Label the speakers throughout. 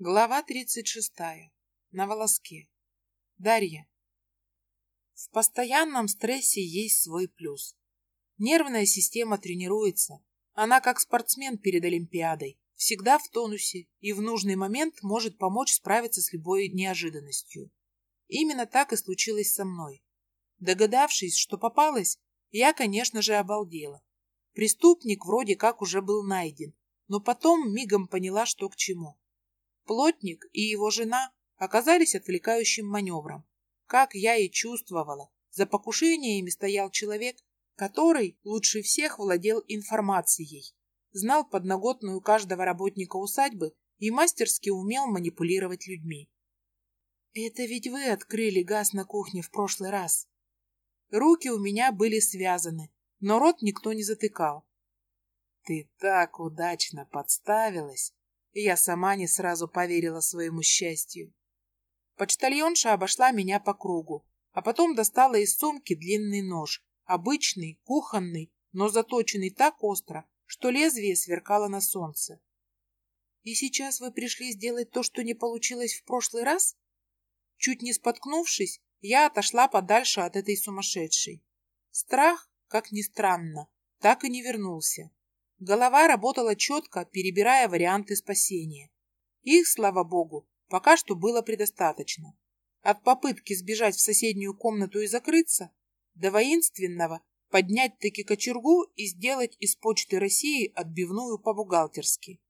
Speaker 1: Глава 36. На волоске. Дарья. В постоянном стрессе есть свой плюс. Нервная система тренируется. Она как спортсмен перед Олимпиадой. Всегда в тонусе и в нужный момент может помочь справиться с любой неожиданностью. Именно так и случилось со мной. Догадавшись, что попалась, я, конечно же, обалдела. Преступник вроде как уже был найден, но потом мигом поняла, что к чему. Плотник и его жена оказались отвлекающим маневром. Как я и чувствовала, за покушениями стоял человек, который лучше всех владел информацией, знал подноготную каждого работника усадьбы и мастерски умел манипулировать людьми. «Это ведь вы открыли газ на кухне в прошлый раз». Руки у меня были связаны, но рот никто не затыкал. «Ты так удачно подставилась!» Я сама не сразу поверила своему счастью. Почтальонша обошла меня по кругу, а потом достала из сумки длинный нож, обычный, кухонный, но заточенный так остро, что лезвие сверкало на солнце. «И сейчас вы пришли сделать то, что не получилось в прошлый раз?» Чуть не споткнувшись, я отошла подальше от этой сумасшедшей. Страх, как ни странно, так и не вернулся. Голова работала четко, перебирая варианты спасения. Их, слава богу, пока что было предостаточно. От попытки сбежать в соседнюю комнату и закрыться, до воинственного поднять таки кочергу и сделать из почты России отбивную по-бухгалтерски.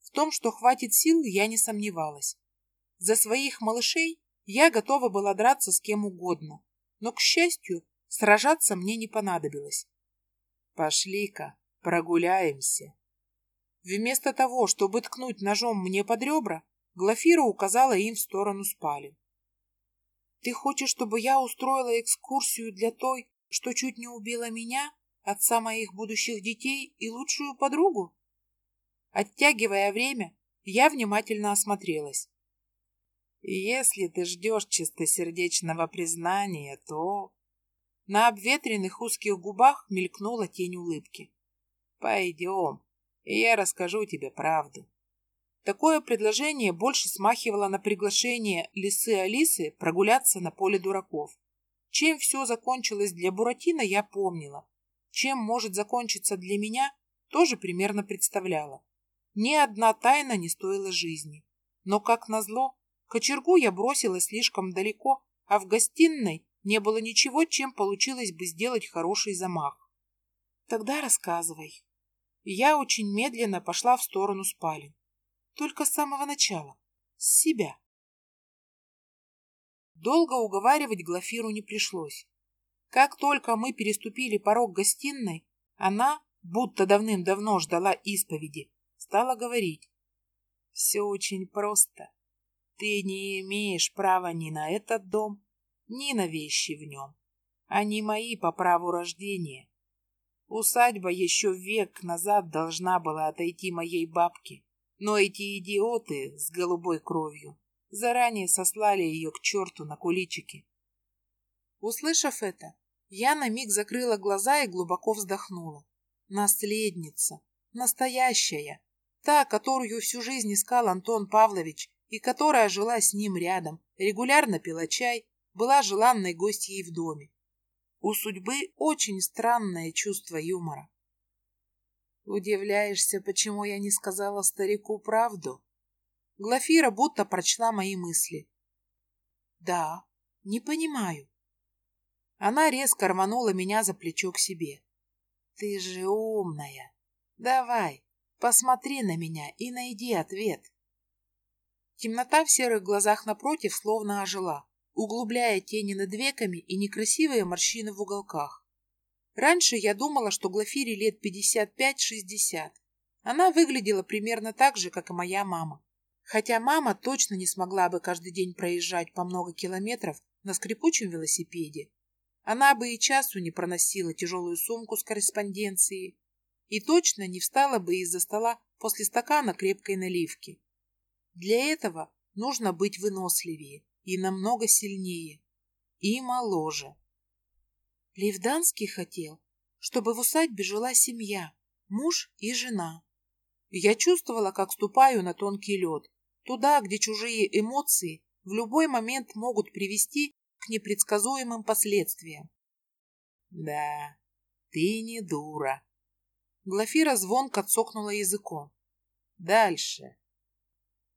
Speaker 1: В том, что хватит сил, я не сомневалась. За своих малышей я готова была драться с кем угодно, но, к счастью, сражаться мне не понадобилось. «Пошли-ка», Прогуляемся. Вместо того, чтобы ткнуть ножом мне под ребра, Глафира указала им в сторону спален. Ты хочешь, чтобы я устроила экскурсию для той, что чуть не убила меня, отца моих будущих детей и лучшую подругу? Оттягивая время, я внимательно осмотрелась. Если ты ждешь чистосердечного признания, то... На обветренных узких губах мелькнула тень улыбки. Пойдем, и я расскажу тебе правду. Такое предложение больше смахивало на приглашение лисы Алисы прогуляться на поле дураков. Чем все закончилось для Буратино, я помнила. Чем может закончиться для меня, тоже примерно представляла. Ни одна тайна не стоила жизни. Но, как назло, кочергу я бросила слишком далеко, а в гостиной не было ничего, чем получилось бы сделать хороший замах. Тогда рассказывай я очень медленно пошла в сторону спален. Только с самого начала. С себя. Долго уговаривать Глафиру не пришлось. Как только мы переступили порог гостиной, она, будто давным-давно ждала исповеди, стала говорить. Все очень просто. Ты не имеешь права ни на этот дом, ни на вещи в нем. Они мои по праву рождения. Усадьба еще век назад должна была отойти моей бабке, но эти идиоты с голубой кровью заранее сослали ее к черту на куличики. Услышав это, я на миг закрыла глаза и глубоко вздохнула. Наследница, настоящая, та, которую всю жизнь искал Антон Павлович и которая жила с ним рядом, регулярно пила чай, была желанной гостьей в доме. У судьбы очень странное чувство юмора. Удивляешься, почему я не сказала старику правду? Глафира будто прочла мои мысли. Да, не понимаю. Она резко рванула меня за плечо к себе. Ты же умная. Давай, посмотри на меня и найди ответ. Темнота в серых глазах напротив словно ожила углубляя тени над веками и некрасивые морщины в уголках. Раньше я думала, что Глафире лет 55-60. Она выглядела примерно так же, как и моя мама. Хотя мама точно не смогла бы каждый день проезжать по много километров на скрипучем велосипеде. Она бы и часу не проносила тяжелую сумку с корреспонденцией и точно не встала бы из-за стола после стакана крепкой наливки. Для этого нужно быть выносливее, и намного сильнее, и моложе. Левданский хотел, чтобы в усадьбе жила семья, муж и жена. Я чувствовала, как ступаю на тонкий лед. Туда, где чужие эмоции в любой момент могут привести к непредсказуемым последствиям.
Speaker 2: Да, ты не дура.
Speaker 1: Глафира звонко цокнула языком.
Speaker 2: Дальше.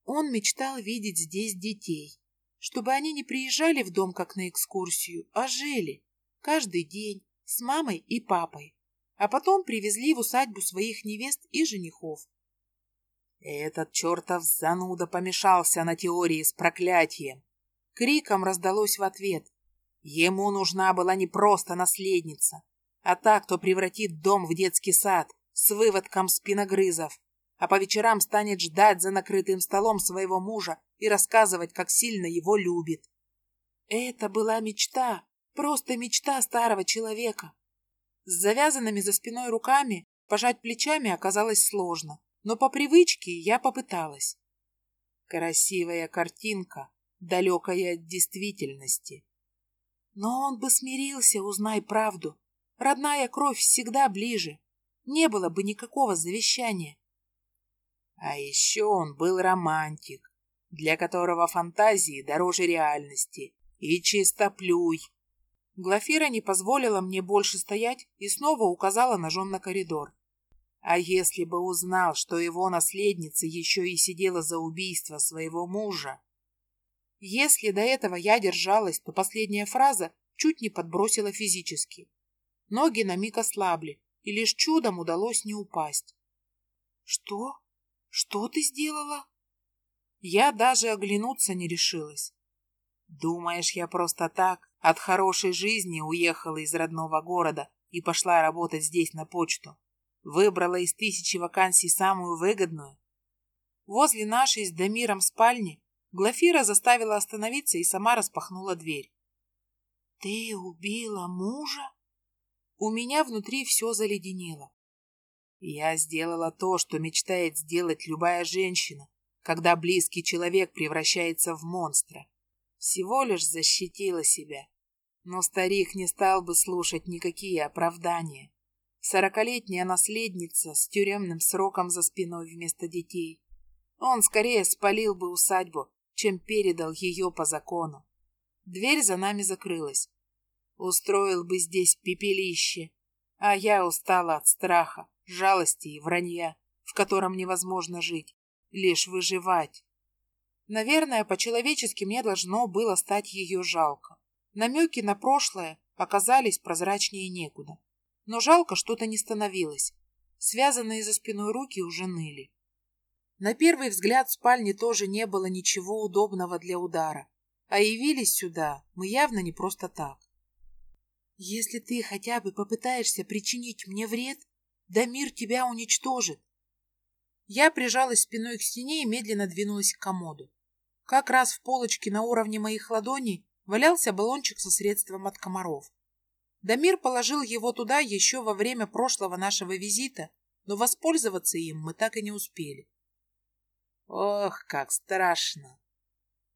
Speaker 1: Он мечтал видеть здесь детей, чтобы они не приезжали в дом как на экскурсию, а жили каждый день с мамой и папой, а потом привезли в усадьбу своих невест и женихов.
Speaker 2: Этот чертов зануда помешался на теории с проклятием.
Speaker 1: Криком раздалось в ответ.
Speaker 2: Ему нужна была не просто наследница, а та, кто превратит дом в детский сад с выводком спиногрызов, а по вечерам станет ждать за накрытым столом своего мужа и рассказывать, как сильно его любит.
Speaker 1: Это была мечта, просто мечта старого человека. С завязанными за спиной руками пожать плечами оказалось сложно, но по привычке я попыталась.
Speaker 2: Красивая картинка, далекая от действительности.
Speaker 1: Но он бы смирился, узнай правду. Родная кровь всегда ближе. Не было бы никакого завещания.
Speaker 2: А еще он был романтик, для которого фантазии дороже реальности. И чистоплюй.
Speaker 1: Глафира не позволила мне больше стоять и снова указала ножом на коридор.
Speaker 2: А если бы узнал, что его наследница еще и сидела за убийство своего мужа?
Speaker 1: Если до этого я держалась, то последняя фраза чуть не подбросила физически. Ноги на миг ослабли, и лишь чудом удалось не упасть. «Что? Что ты сделала?» Я даже оглянуться не решилась.
Speaker 2: «Думаешь, я просто так от хорошей жизни уехала из родного города и пошла работать здесь на почту? Выбрала из тысячи вакансий самую выгодную?»
Speaker 1: Возле нашей с Дамиром спальни Глафира заставила остановиться и сама распахнула дверь. «Ты убила мужа?» У меня внутри все заледенело.
Speaker 2: Я сделала то, что мечтает сделать любая женщина, когда близкий человек превращается в монстра. Всего лишь защитила себя. Но старик не стал бы слушать никакие оправдания. Сорокалетняя наследница с тюремным сроком за спиной вместо детей. Он скорее спалил бы усадьбу, чем передал ее по закону. Дверь за нами закрылась. Устроил бы здесь пепелище, а я устала от страха, жалости и вранья, в котором невозможно жить, лишь выживать.
Speaker 1: Наверное, по-человечески мне должно было стать ее жалко. Намеки на прошлое оказались прозрачнее некуда. Но жалко что-то не становилось. Связанные за спиной руки уже ныли. На первый взгляд в спальне тоже не было ничего удобного для удара. А явились сюда мы явно не просто так. Если ты хотя бы попытаешься причинить мне вред, да мир тебя уничтожит. Я прижалась спиной к стене и медленно двинулась к комоду. Как раз в полочке на уровне моих ладоней валялся баллончик со средством от комаров. Дамир положил его туда еще во время прошлого нашего визита, но воспользоваться им мы так и не успели.
Speaker 2: Ох, как страшно!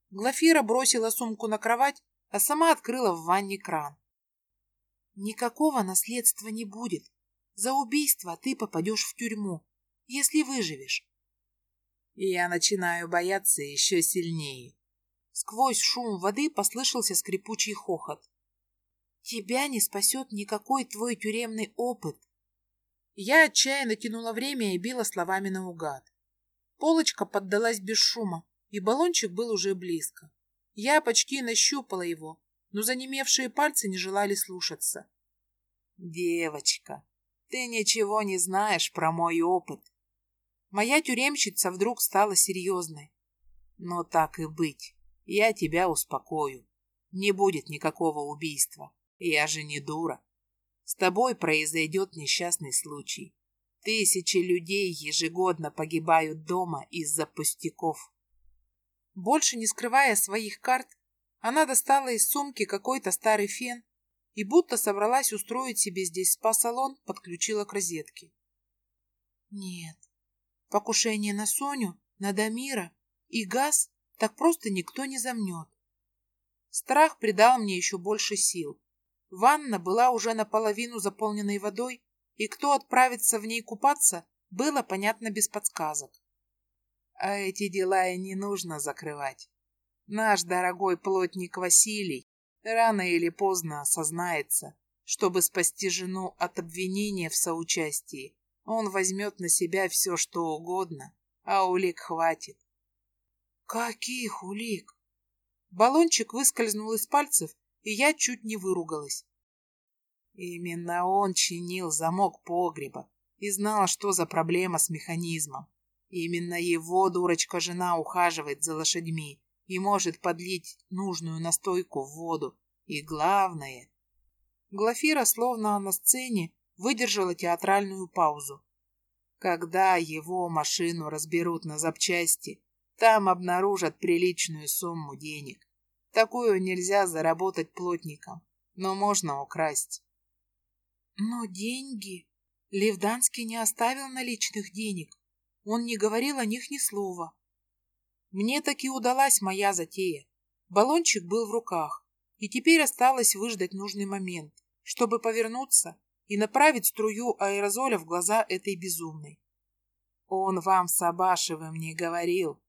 Speaker 1: Глафира бросила сумку на кровать, а сама открыла в ванне кран. Никакого наследства не будет. За убийство ты попадешь в тюрьму, если выживешь.
Speaker 2: Я начинаю бояться еще сильнее.
Speaker 1: Сквозь шум воды послышался скрипучий хохот. Тебя не спасет никакой твой тюремный опыт. Я отчаянно тянула время и била словами наугад. Полочка поддалась без шума, и баллончик был уже близко. Я почти нащупала его, но занемевшие пальцы не желали слушаться.
Speaker 2: «Девочка, ты ничего не знаешь про мой опыт».
Speaker 1: Моя тюремщица вдруг стала серьезной.
Speaker 2: «Но так и быть, я тебя успокою. Не будет никакого убийства. Я же не дура. С тобой произойдет несчастный случай. Тысячи людей ежегодно погибают дома из-за пустяков».
Speaker 1: Больше не скрывая своих карт, она достала из сумки какой-то старый фен и будто собралась устроить себе здесь спа-салон, подключила к розетке. Нет, покушение на Соню, на Дамира и газ так просто никто не замнет. Страх придал мне еще больше сил. Ванна была уже наполовину заполненной водой, и кто отправится в ней купаться, было понятно без подсказок.
Speaker 2: А эти дела и не нужно закрывать. Наш дорогой плотник Василий рано или поздно осознается, чтобы спасти жену от обвинения в соучастии. Он возьмет на себя все, что угодно, а улик хватит.
Speaker 1: Каких улик? Баллончик выскользнул из пальцев, и я чуть не выругалась.
Speaker 2: Именно он чинил замок погреба и знал, что за проблема с механизмом. Именно его дурочка-жена ухаживает за лошадьми и может подлить нужную настойку в воду. И главное...
Speaker 1: Глафира, словно на сцене, выдержала театральную паузу.
Speaker 2: Когда его машину разберут на запчасти, там обнаружат приличную сумму денег. Такую нельзя заработать плотником, но можно украсть.
Speaker 1: Но деньги... Левданский не оставил наличных денег. Он не говорил о них ни слова. Мне таки удалась моя затея. Баллончик был в руках, и теперь осталось выждать нужный момент, чтобы повернуться и направить струю аэрозоля в глаза этой безумной.
Speaker 2: Он вам с Абашевым не говорил,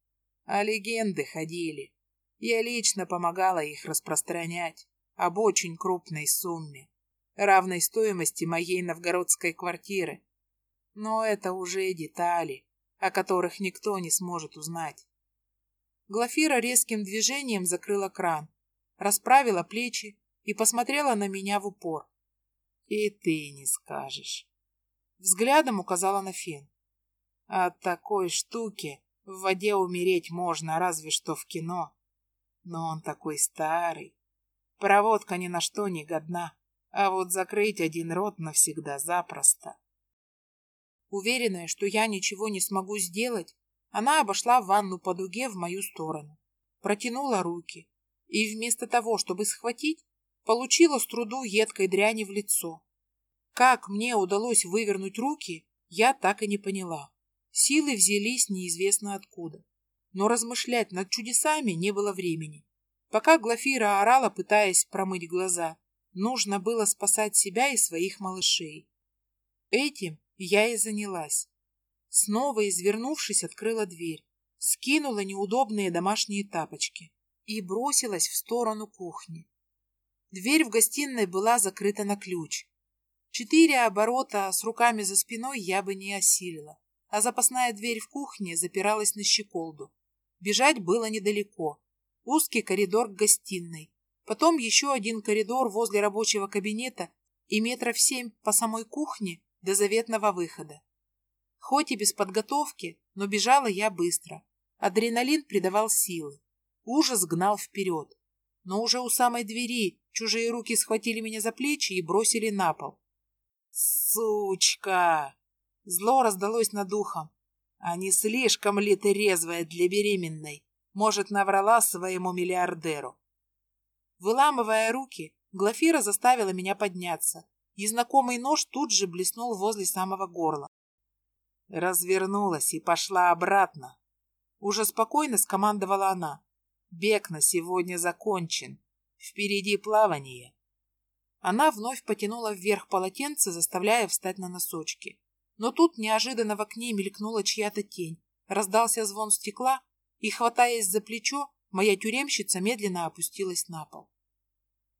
Speaker 2: а легенды ходили. Я лично помогала их распространять об очень крупной сумме равной стоимости моей новгородской квартиры. Но это уже детали, о которых никто не сможет узнать.
Speaker 1: Глафира резким движением закрыла кран, расправила плечи и посмотрела на меня в упор.
Speaker 2: И ты не скажешь.
Speaker 1: Взглядом указала на фен.
Speaker 2: От такой штуки в воде умереть можно, разве что в кино. Но он такой старый. Проводка ни на что не годна. А вот закрыть один рот навсегда запросто.
Speaker 1: Уверенная, что я ничего не смогу сделать, она обошла ванну по дуге в мою сторону, протянула руки и вместо того, чтобы схватить, получила с труду едкой дряни в лицо. Как мне удалось вывернуть руки, я так и не поняла. Силы взялись неизвестно откуда. Но размышлять над чудесами не было времени. Пока Глафира орала, пытаясь промыть глаза, Нужно было спасать себя и своих малышей. Этим я и занялась. Снова извернувшись, открыла дверь, скинула неудобные домашние тапочки и бросилась в сторону кухни. Дверь в гостиной была закрыта на ключ. Четыре оборота с руками за спиной я бы не осилила, а запасная дверь в кухне запиралась на щеколду. Бежать было недалеко. Узкий коридор к гостиной, Потом еще один коридор возле рабочего кабинета и метров семь по самой кухне до заветного выхода. Хоть и без подготовки, но бежала я быстро. Адреналин придавал силы. Ужас гнал вперед. Но уже у самой двери чужие руки схватили меня за плечи и бросили на пол.
Speaker 2: «Сучка!» Зло раздалось над ухом. «А не слишком ли ты резвая для беременной? Может, наврала своему миллиардеру?»
Speaker 1: Выламывая руки, Глафира заставила меня подняться, и знакомый нож тут же блеснул возле самого горла.
Speaker 2: Развернулась и пошла обратно.
Speaker 1: Уже спокойно скомандовала она.
Speaker 2: Бег на сегодня закончен. Впереди плавание.
Speaker 1: Она вновь потянула вверх полотенце, заставляя встать на носочки. Но тут неожиданно в окне мелькнула чья-то тень. Раздался звон стекла, и, хватаясь за плечо, Моя тюремщица медленно опустилась на пол.